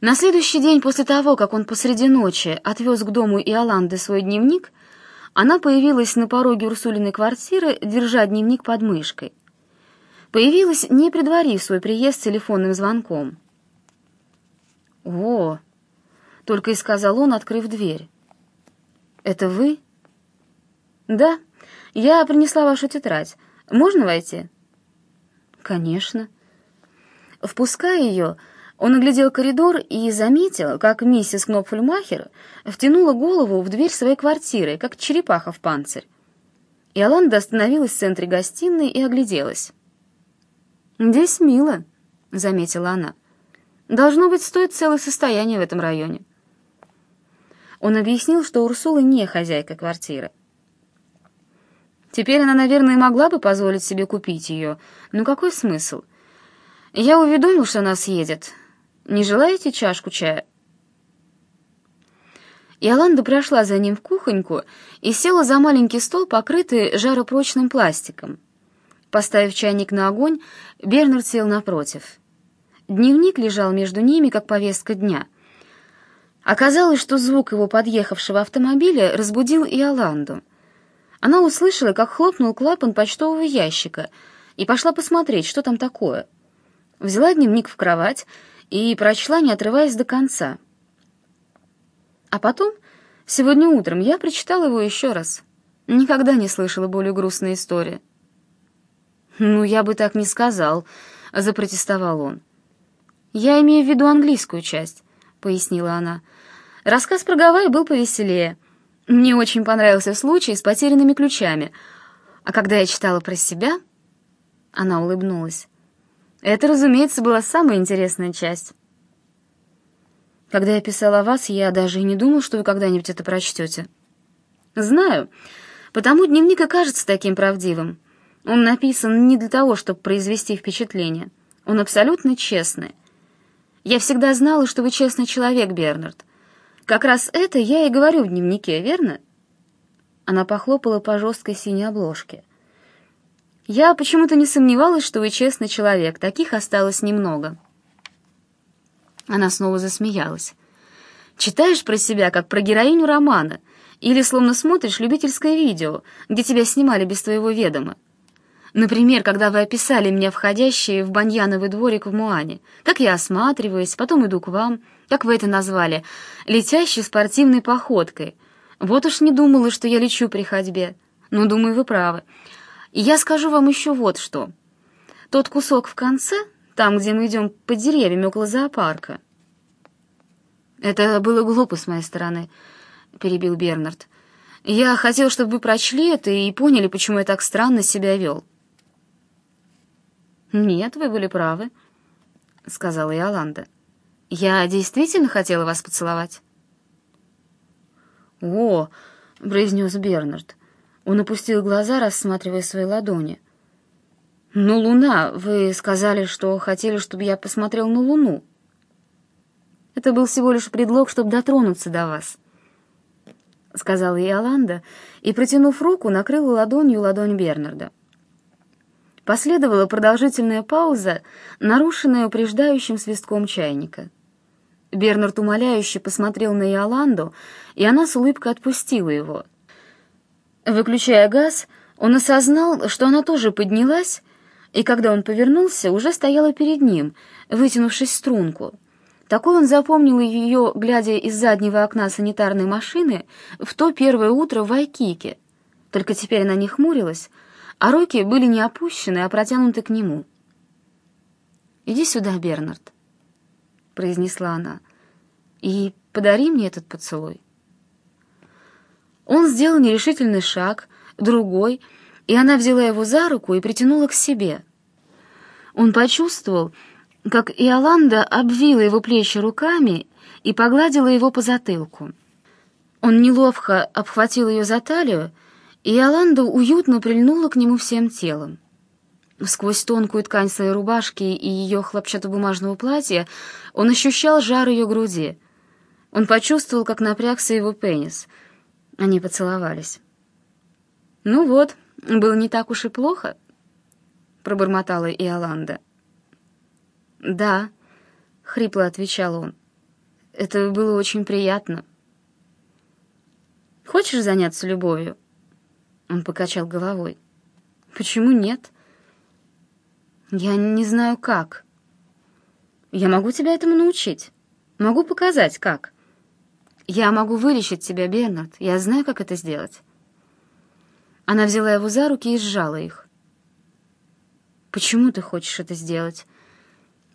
На следующий день после того, как он посреди ночи отвез к дому Иоланды свой дневник, она появилась на пороге Урсулиной квартиры, держа дневник под мышкой. Появилась, не предварив свой приезд телефонным звонком. «О!» — только и сказал он, открыв дверь. «Это вы?» «Да, я принесла вашу тетрадь. Можно войти?» «Конечно». Впуская ее, он оглядел коридор и заметил, как миссис Кнопфельмахер втянула голову в дверь своей квартиры, как черепаха в панцирь. Иоланда остановилась в центре гостиной и огляделась. «Здесь мило», — заметила она. «Должно быть, стоит целое состояние в этом районе». Он объяснил, что Урсула не хозяйка квартиры. Теперь она, наверное, могла бы позволить себе купить ее, но какой смысл? Я уведомил, что она съедет, не желаете чашку чая?» Иоланда прошла за ним в кухоньку и села за маленький стол, покрытый жаропрочным пластиком. Поставив чайник на огонь, Бернард сел напротив. Дневник лежал между ними, как повестка дня. Оказалось, что звук его подъехавшего автомобиля разбудил Иоланду. Она услышала, как хлопнул клапан почтового ящика, и пошла посмотреть, что там такое. Взяла дневник в кровать и прочла, не отрываясь до конца. А потом, сегодня утром, я прочитала его еще раз. Никогда не слышала более грустной истории. «Ну, я бы так не сказал», — запротестовал он. «Я имею в виду английскую часть», — пояснила она. «Рассказ про Гавайи был повеселее. Мне очень понравился случай с потерянными ключами. А когда я читала про себя...» Она улыбнулась. Это, разумеется, была самая интересная часть. Когда я писала о вас, я даже и не думал, что вы когда-нибудь это прочтете. Знаю, потому дневник и кажется таким правдивым. Он написан не для того, чтобы произвести впечатление. Он абсолютно честный. Я всегда знала, что вы честный человек, Бернард. Как раз это я и говорю в дневнике, верно? Она похлопала по жесткой синей обложке. Я почему-то не сомневалась, что вы честный человек. Таких осталось немного. Она снова засмеялась. Читаешь про себя, как про героиню романа, или словно смотришь любительское видео, где тебя снимали без твоего ведома. Например, когда вы описали меня входящие в баньяновый дворик в Муане, как я осматриваюсь, потом иду к вам, как вы это назвали, летящей спортивной походкой. Вот уж не думала, что я лечу при ходьбе. Но, думаю, вы правы. Я скажу вам еще вот что. Тот кусок в конце, там, где мы идем под деревьями около зоопарка. Это было глупо с моей стороны, перебил Бернард. Я хотел, чтобы вы прочли это и поняли, почему я так странно себя вел. Нет, вы были правы, сказала Иоланда. Я действительно хотела вас поцеловать. О, произнес Бернард. Он опустил глаза, рассматривая свои ладони. «Ну, Луна, вы сказали, что хотели, чтобы я посмотрел на Луну». «Это был всего лишь предлог, чтобы дотронуться до вас», — сказала Иоланда, и, протянув руку, накрыла ладонью ладонь Бернарда. Последовала продолжительная пауза, нарушенная упреждающим свистком чайника. Бернард умоляюще посмотрел на Иоланду, и она с улыбкой отпустила его — Выключая газ, он осознал, что она тоже поднялась, и когда он повернулся, уже стояла перед ним, вытянувшись струнку. Такой он запомнил ее, глядя из заднего окна санитарной машины в то первое утро в Вайкике. Только теперь она не хмурилась, а руки были не опущены, а протянуты к нему. «Иди сюда, Бернард», — произнесла она, — «и подари мне этот поцелуй». Он сделал нерешительный шаг, другой, и она взяла его за руку и притянула к себе. Он почувствовал, как Иоланда обвила его плечи руками и погладила его по затылку. Он неловко обхватил ее за талию, и Иоланда уютно прильнула к нему всем телом. Сквозь тонкую ткань своей рубашки и ее хлопчатобумажного платья он ощущал жар ее груди. Он почувствовал, как напрягся его пенис — они поцеловались. «Ну вот, было не так уж и плохо», — пробормотала Иоланда. «Да», — хрипло отвечал он. Это было очень приятно. Хочешь заняться любовью? Он покачал головой. Почему нет? Я не знаю как. Я могу тебя этому научить. Могу показать, как. Я могу вылечить тебя, Бернард. Я знаю, как это сделать. Она взяла его за руки и сжала их. Почему ты хочешь это сделать?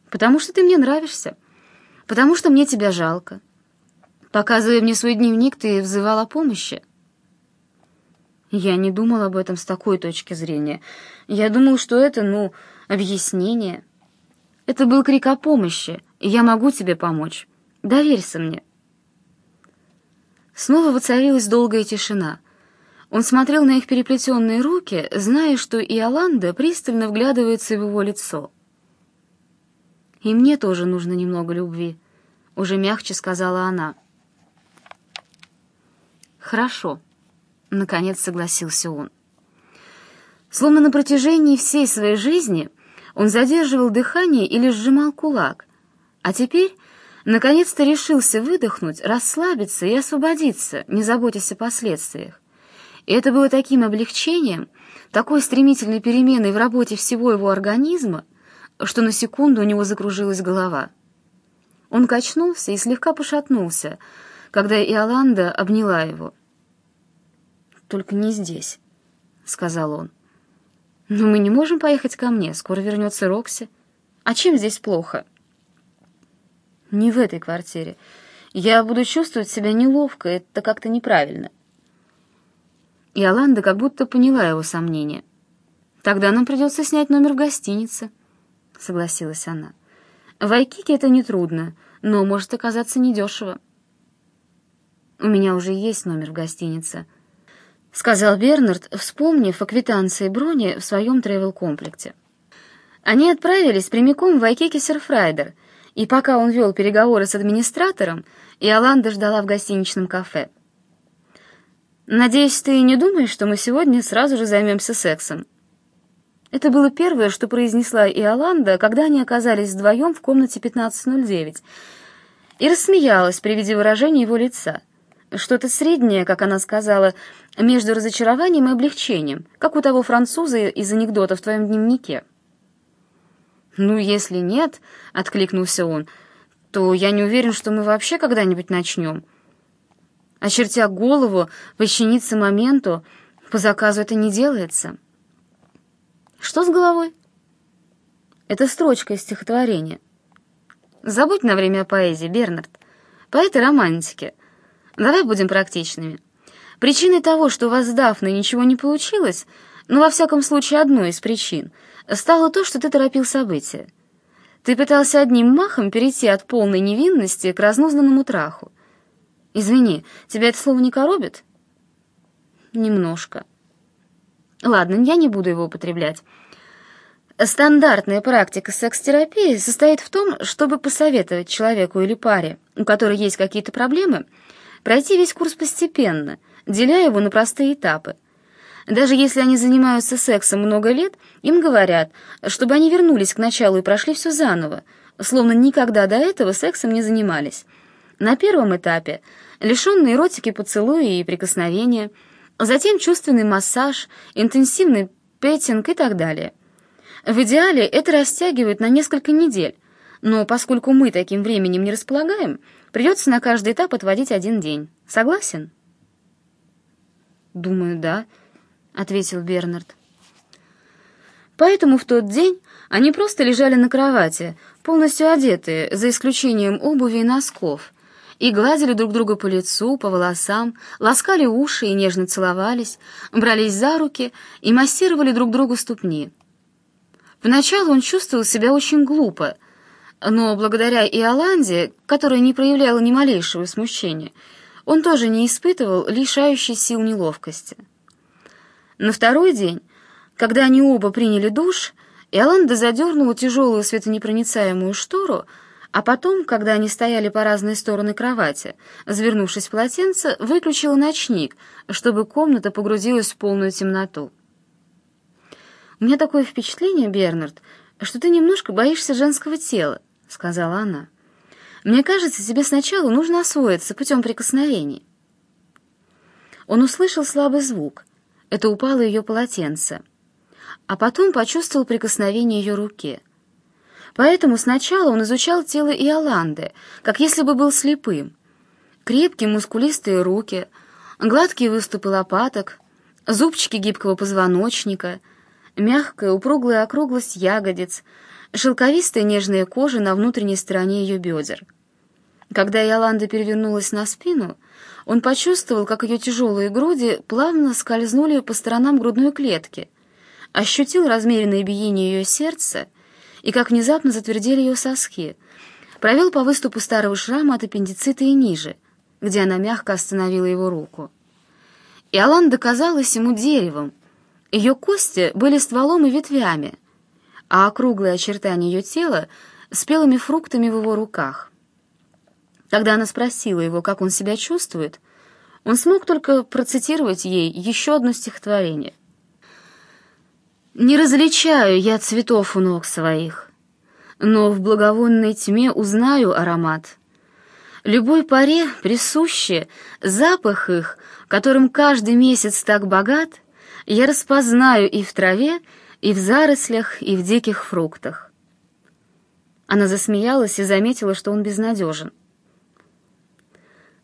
Потому что ты мне нравишься. Потому что мне тебя жалко. Показывая мне свой дневник, ты взывал о помощи. Я не думал об этом с такой точки зрения. Я думал, что это, ну, объяснение. Это был крик о помощи, я могу тебе помочь. Доверься мне. Снова воцарилась долгая тишина. Он смотрел на их переплетенные руки, зная, что Иоланда пристально вглядывается в его лицо. «И мне тоже нужно немного любви», — уже мягче сказала она. «Хорошо», — наконец согласился он. Словно на протяжении всей своей жизни он задерживал дыхание или сжимал кулак, а теперь наконец-то решился выдохнуть, расслабиться и освободиться, не заботясь о последствиях. И это было таким облегчением, такой стремительной переменой в работе всего его организма, что на секунду у него закружилась голова. Он качнулся и слегка пошатнулся, когда Иоланда обняла его. «Только не здесь», — сказал он. «Но мы не можем поехать ко мне, скоро вернется Рокси. А чем здесь плохо?» «Не в этой квартире. Я буду чувствовать себя неловко, это как-то неправильно». Иоланда как будто поняла его сомнения. «Тогда нам придется снять номер в гостинице», — согласилась она. «В Айкике это нетрудно, но может оказаться недешево». «У меня уже есть номер в гостинице», — сказал Бернард, вспомнив о квитанции брони в своем тревел-комплекте. Они отправились прямиком в Айкеке Серфрайдер, и пока он вел переговоры с администратором, Иоланда ждала в гостиничном кафе. «Надеюсь, ты не думаешь, что мы сегодня сразу же займемся сексом?» Это было первое, что произнесла Иоланда, когда они оказались вдвоем в комнате 1509, и рассмеялась при виде выражения его лица. Что-то среднее, как она сказала, между разочарованием и облегчением, как у того француза из анекдота в твоем дневнике. «Ну, если нет», — откликнулся он, — «то я не уверен, что мы вообще когда-нибудь начнем». Очертя голову, подчиниться моменту, по заказу это не делается. Что с головой? Это строчка из стихотворения. Забудь на время о поэзии, Бернард. Поэты романтики. Давай будем практичными. Причиной того, что у вас с Дафной ничего не получилось, но во всяком случае одной из причин, стало то, что ты торопил события. Ты пытался одним махом перейти от полной невинности к разнузнанному траху. Извини, тебя это слово не коробит? Немножко. Ладно, я не буду его употреблять. Стандартная практика секс-терапии состоит в том, чтобы посоветовать человеку или паре, у которой есть какие-то проблемы, пройти весь курс постепенно, деля его на простые этапы. Даже если они занимаются сексом много лет, им говорят, чтобы они вернулись к началу и прошли все заново, словно никогда до этого сексом не занимались. На первом этапе лишенные эротики поцелуи и прикосновения, затем чувственный массаж, интенсивный петинг и так далее. В идеале это растягивает на несколько недель, но поскольку мы таким временем не располагаем, придется на каждый этап отводить один день. Согласен? «Думаю, да», — ответил Бернард. Поэтому в тот день они просто лежали на кровати, полностью одетые, за исключением обуви и носков, и гладили друг друга по лицу, по волосам, ласкали уши и нежно целовались, брались за руки и массировали друг другу ступни. Поначалу он чувствовал себя очень глупо, но благодаря Иоланде, которая не проявляла ни малейшего смущения, он тоже не испытывал лишающей сил неловкости. На второй день, когда они оба приняли душ, Иоланда задернула тяжелую светонепроницаемую штору, а потом, когда они стояли по разные стороны кровати, завернувшись в полотенце, выключила ночник, чтобы комната погрузилась в полную темноту. «У меня такое впечатление, Бернард, что ты немножко боишься женского тела», — сказала она. Мне кажется, тебе сначала нужно освоиться путем прикосновений». Он услышал слабый звук. Это упало ее полотенце. А потом почувствовал прикосновение ее руки. Поэтому сначала он изучал тело Иоланды, как если бы был слепым. Крепкие мускулистые руки, гладкие выступы лопаток, зубчики гибкого позвоночника, мягкая упруглая округлость ягодиц, шелковистая нежная кожа на внутренней стороне ее бедер. Когда Иоланда перевернулась на спину, он почувствовал, как ее тяжелые груди плавно скользнули по сторонам грудной клетки, ощутил размеренное биение ее сердца и как внезапно затвердели ее соски, провел по выступу старого шрама от аппендицита и ниже, где она мягко остановила его руку. Иоланда казалась ему деревом, ее кости были стволом и ветвями, а округлые очертания ее тела — спелыми фруктами в его руках. Когда она спросила его, как он себя чувствует, он смог только процитировать ей еще одно стихотворение. «Не различаю я цветов у ног своих, но в благовонной тьме узнаю аромат. Любой паре присуще запах их, которым каждый месяц так богат, я распознаю и в траве, и в зарослях, и в диких фруктах». Она засмеялась и заметила, что он безнадежен.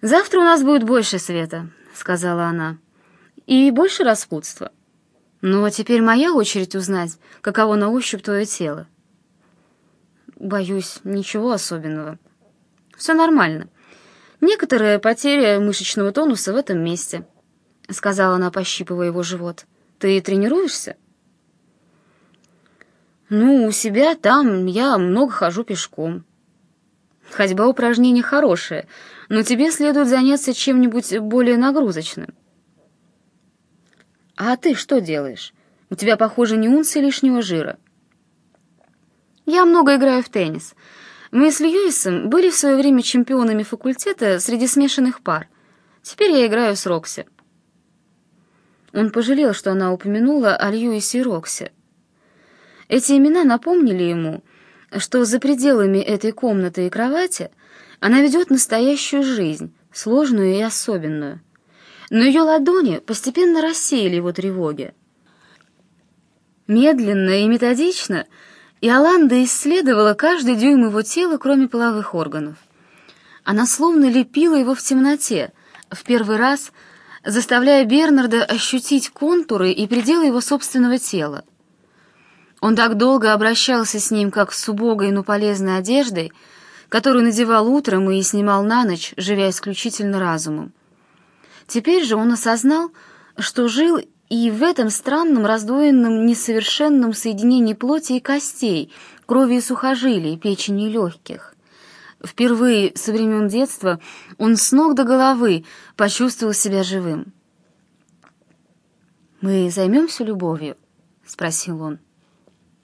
«Завтра у нас будет больше света», — сказала она, — «и больше распутства. Ну, а теперь моя очередь узнать, каково на ощупь твое тело». «Боюсь, ничего особенного. Все нормально. Некоторая потеря мышечного тонуса в этом месте», — сказала она, пощипывая его живот. «Ты тренируешься?» «Ну, у себя там я много хожу пешком». «Ходьба упражнение хорошее, но тебе следует заняться чем-нибудь более нагрузочным. А ты что делаешь? У тебя, похоже, не унции лишнего жира. Я много играю в теннис. Мы с Льюисом были в свое время чемпионами факультета среди смешанных пар. Теперь я играю с Рокси. Он пожалел, что она упомянула о Льюисе и Рокси. Эти имена напомнили ему, что за пределами этой комнаты и кровати — она ведет настоящую жизнь, сложную и особенную. Но ее ладони постепенно рассеяли его тревоги. Медленно и методично Иоланда исследовала каждый дюйм его тела, кроме половых органов. Она словно лепила его в темноте, в первый раз заставляя Бернарда ощутить контуры и пределы его собственного тела. Он так долго обращался с ним, как с убогой, но полезной одеждой, которую надевал утром и снимал на ночь, живя исключительно разумом. Теперь же он осознал, что жил и в этом странном раздвоенном несовершенном соединении плоти и костей, крови и сухожилий, печени и легких. Впервые со времен детства он с ног до головы почувствовал себя живым. «Мы займемся любовью?» — спросил он.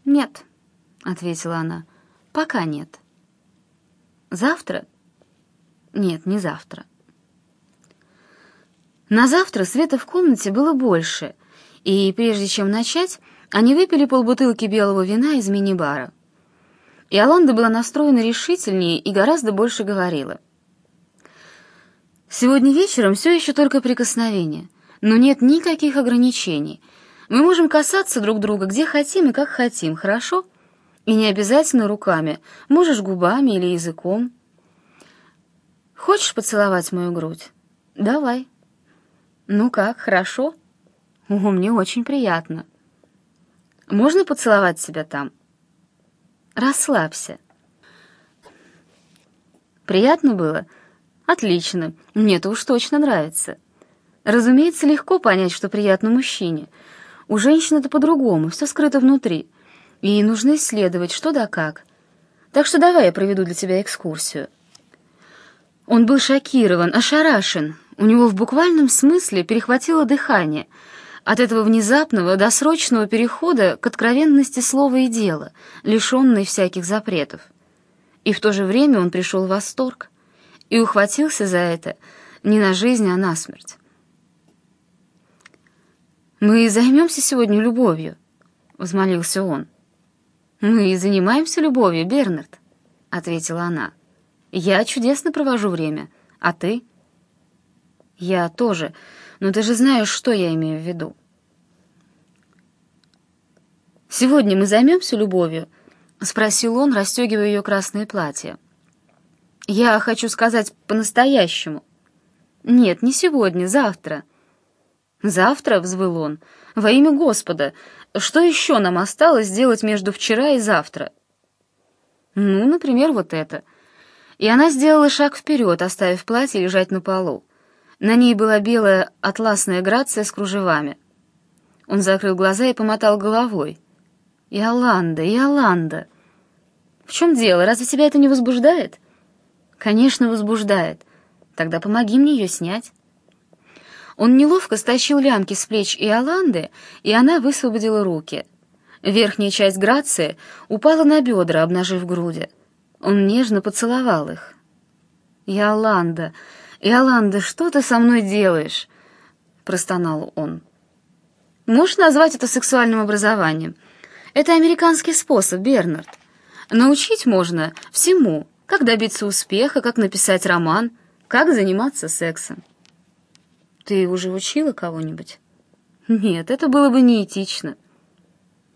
«Нет», — ответила она, — «пока нет». Завтра? Нет, не завтра. На завтра света в комнате было больше, и прежде чем начать, они выпили полбутылки белого вина из мини-бара. И Аланда была настроена решительнее и гораздо больше говорила. «Сегодня вечером все еще только прикосновение, но нет никаких ограничений. Мы можем касаться друг друга где хотим и как хотим, хорошо?» И не обязательно руками, можешь губами или языком. Хочешь поцеловать мою грудь? Давай. Ну как, хорошо? О, мне очень приятно. Можно поцеловать себя там? Расслабься. Приятно было? Отлично. Мне-то уж точно нравится. Разумеется, легко понять, что приятно мужчине. У женщины это по-другому, все скрыто внутри — и нужно исследовать, что да как. Так что давай я проведу для тебя экскурсию». Он был шокирован, ошарашен. У него в буквальном смысле перехватило дыхание от этого внезапного, досрочного перехода к откровенности слова и дела, лишенной всяких запретов. И в то же время он пришел в восторг и ухватился за это не на жизнь, а на смерть. «Мы займемся сегодня любовью», — взмолился он. «Мы занимаемся любовью, Бернард», — ответила она. Я чудесно провожу время. А ты? Я тоже. Но ты же знаешь, что я имею в виду. «Сегодня мы займемся любовью?» — спросил он, расстегивая ее красное платье. «Я хочу сказать по-настоящему». «Нет, не сегодня, завтра». «Завтра?» — взвыл он. «Во имя Господа! Что еще нам осталось сделать между вчера и завтра?» «Ну, например, вот это». И она сделала шаг вперед, оставив платье лежать на полу. На ней была белая атласная грация с кружевами. Он закрыл глаза и помотал головой. «Иоланда, Иоланда!» «В чем дело? Разве тебя это не возбуждает?» «Конечно, возбуждает. Тогда помоги мне ее снять». Он неловко стащил лямки с плеч Иоланды, и она высвободила руки. Верхняя часть Грации упала на бедра, обнажив груди. Он нежно поцеловал их. «Иоланда, Иоланда, что ты со мной делаешь?» — простонал он. «Можешь назвать это сексуальным образованием?» Это американский способ, Бернард. Научить можно всему, как добиться успеха, как написать роман, как заниматься сексом. Ты уже учила кого-нибудь? Нет, это было бы неэтично.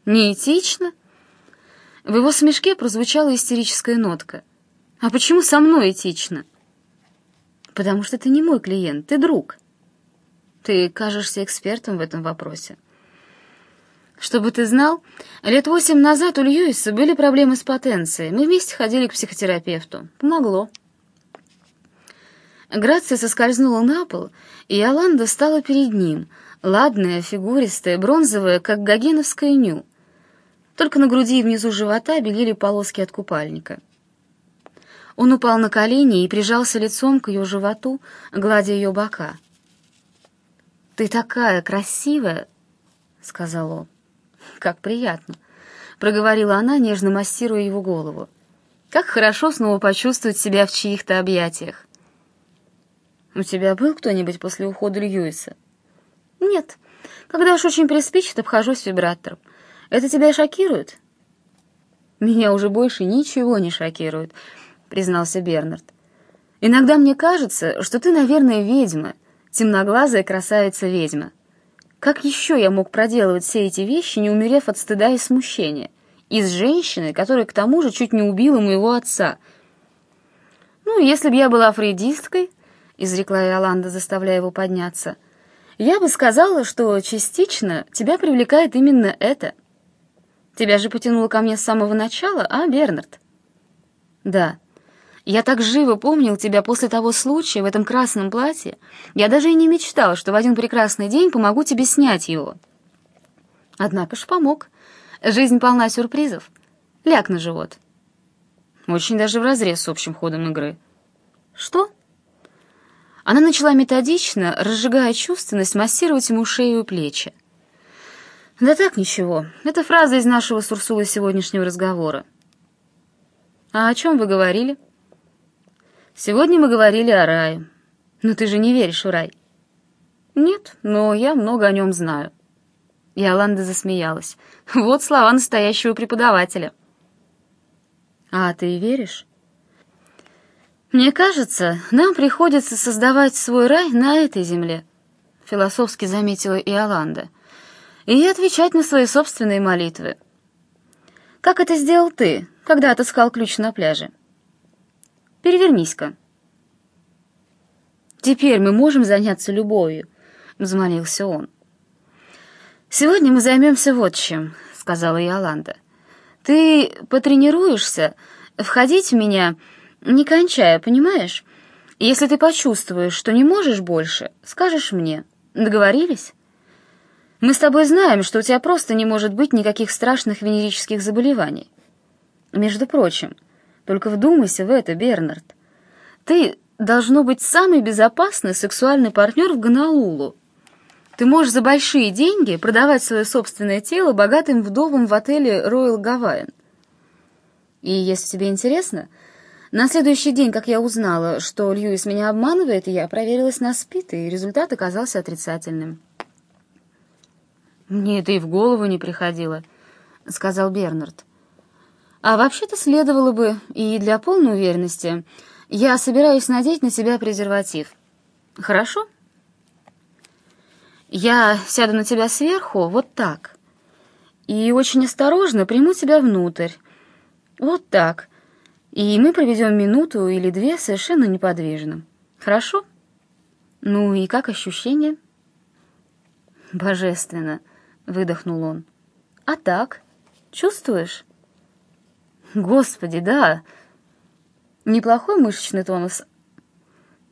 Неэтично? В его смешке прозвучала истерическая нотка. А почему со мной этично? Потому что ты не мой клиент, ты друг. Ты кажешься экспертом в этом вопросе. Чтобы ты знал, лет восемь назад у Льюиса были проблемы с потенцией. Мы вместе ходили к психотерапевту. Помогло. Грация соскользнула на пол, и Аланда стала перед ним, ладная, фигуристая, бронзовая, как гогеновская ню. Только на груди и внизу живота белели полоски от купальника. Он упал на колени и прижался лицом к ее животу, гладя ее бока. «Ты такая красивая!» — сказал он. «Как приятно!» — проговорила она, нежно массируя его голову. «Как хорошо снова почувствовать себя в чьих-то объятиях!» «У тебя был кто-нибудь после ухода Льюиса?» «Нет. Когда уж очень приспичит, обхожусь вибратором. Это тебя шокирует?» «Меня уже больше ничего не шокирует», — признался Бернард. «Иногда мне кажется, что ты, наверное, ведьма, темноглазая красавица-ведьма. Как еще я мог проделывать все эти вещи, не умерев от стыда и смущения? И с женщиной, которая к тому же чуть не убила моего отца. «Ну, если бы я была фрейдисткой», — изрекла Иоланда, заставляя его подняться, «я бы сказала, что частично тебя привлекает именно это. Тебя же потянуло ко мне с самого начала, а, Бернард?» «Да», я так живо помнил тебя после того случая в этом красном платье. Я даже и не мечтал, что в один прекрасный день помогу тебе снять его. Однако ж помог. Жизнь полна сюрпризов. Ляг на живот. Очень даже вразрез с общим ходом игры. Что? Она начала методично, разжигая чувственность, массировать ему шею и плечи. Да так ничего. Это фраза из нашего с Урсулой сегодняшнего разговора. А о чем вы говорили? — Сегодня мы говорили о рае. Но ты же не веришь в рай. Нет, но я много о нем знаю. И Аланда засмеялась. Вот слова настоящего преподавателя. А ты веришь? Мне кажется, нам приходится создавать свой рай на этой земле, философски заметила Иоланда, и отвечать на свои собственные молитвы. Как это сделал ты, когда отыскал ключ на пляже? Перевернись-ка». «Теперь мы можем заняться любовью», — взмолился он. «Сегодня мы займемся вот чем», — сказала Иоланда. «Ты потренируешься входить в меня, не кончая, понимаешь? Если ты почувствуешь, что не можешь больше, скажешь мне. Договорились? Мы с тобой знаем, что у тебя просто не может быть никаких страшных венерических заболеваний. Между прочим, — только вдумайся в это, Бернард. Ты должно быть самый безопасный сексуальный партнер в Гонолулу. Ты можешь за большие деньги продавать свое собственное тело богатым вдовам в отеле Royal Гавайен. И если тебе интересно, на следующий день, как я узнала, что Льюис меня обманывает, я проверилась на СПИД, и результат оказался отрицательным. «Мне это и в голову не приходило», — сказал Бернард. А вообще-то следовало бы, и для полной уверенности, Я собираюсь надеть на себя презерватив. Хорошо? Я сяду на тебя сверху, вот так. И очень осторожно приму тебя внутрь. Вот так. И мы проведем минуту или две совершенно неподвижно. Хорошо? Ну и как ощущение? Божественно, выдохнул он. А так? Чувствуешь? Господи, да. Неплохой мышечный тонус.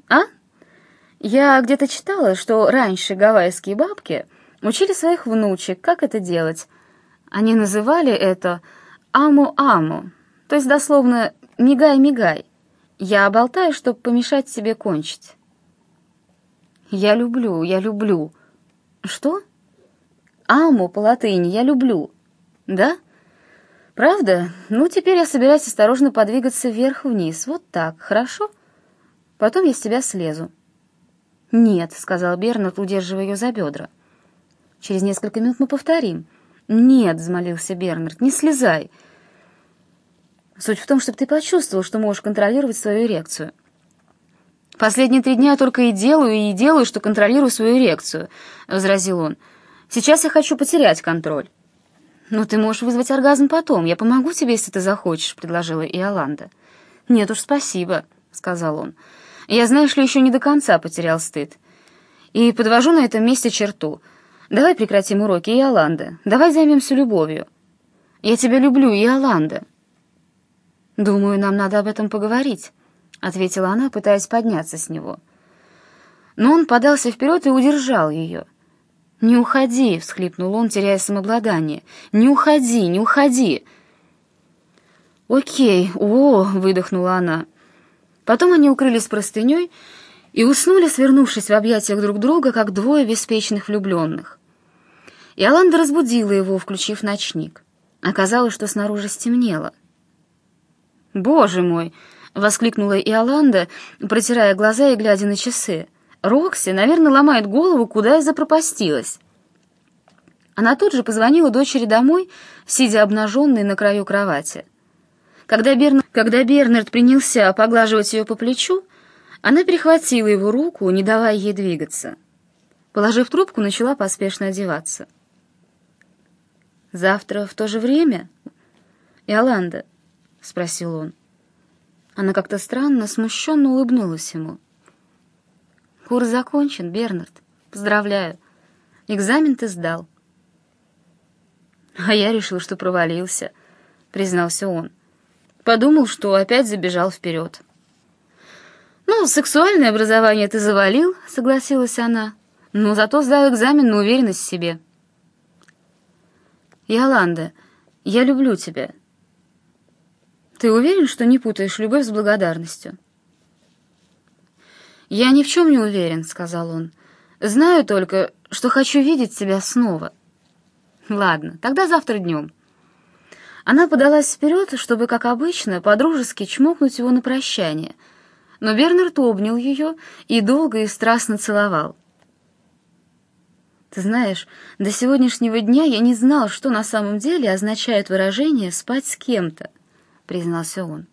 А? Я где-то читала, что раньше гавайские бабки учили своих внучек, как это делать. Они называли это «аму-аму», то есть дословно «мигай-мигай». Я болтаю, чтобы помешать себе кончить. Я люблю, я люблю. Что? Аму по латыни я люблю. Да? Правда? Ну, теперь я собираюсь осторожно подвигаться вверх-вниз. Вот так, хорошо? Потом я с тебя слезу. «Нет», — сказал Бернард, удерживая ее за бедра. «Через несколько минут мы повторим». «Нет», — взмолился Бернард, — «не слезай». «Суть в том, чтобы ты почувствовал, что можешь контролировать свою эрекцию». «Последние три дня я только и делаю, и делаю, что контролирую свою эрекцию», — возразил он. «Сейчас я хочу потерять контроль». «Но ты можешь вызвать оргазм потом. Я помогу тебе, если ты захочешь», — предложила Иоланда. «Нет уж, спасибо», — сказал он. Я, знаешь ли, еще не до конца потерял стыд. И подвожу на этом месте черту. Давай прекратим уроки, Иоланда. Давай займемся любовью. Я тебя люблю, Иоланда. Думаю, нам надо об этом поговорить, ответила она, пытаясь подняться с него. Но он подался вперед и удержал ее. «Не уходи!» — всхлипнул он, теряя самообладание. «Не уходи, не уходи!» «Окей, о!» — выдохнула она. Потом они укрылись простыней и уснули, свернувшись в объятиях друг друга, как двое беспечных влюбленных. Иоланда разбудила его, включив ночник. Оказалось, что снаружи стемнело. «Боже мой!» — воскликнула Иоланда, протирая глаза и глядя на часы. «Рокси, наверное, ломает голову, куда я запропастилась». Она тут же позвонила дочери домой, сидя обнаженной на краю кровати. Когда, Берн... Когда Бернард принялся поглаживать ее по плечу, она перехватила его руку, не давая ей двигаться. Положив трубку, начала поспешно одеваться. «Завтра в то же время?» «Иоланда?» — спросил он. Она как-то странно, смущенно улыбнулась ему. «Курс закончен, Бернард. Поздравляю. Экзамен ты сдал». «А я решил, что провалился», — признался он. Подумал, что опять забежал вперед. «Ну, сексуальное образование ты завалил», — согласилась она. «Но зато сдал экзамен на уверенность в себе». «Яланда, я люблю тебя». «Ты уверен, что не путаешь любовь с благодарностью?» «Я ни в чем не уверен», — сказал он. «Знаю только, что хочу видеть тебя снова». «Ладно, тогда завтра днем». Она подалась вперед, чтобы, как обычно, подружески чмокнуть его на прощание, но Бернард обнял ее и долго и страстно целовал. «Ты знаешь, до сегодняшнего дня я не знал, что на самом деле означает выражение «спать с кем-то», — признался он.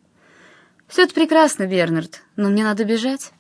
«Все это прекрасно, Бернард, но мне надо бежать».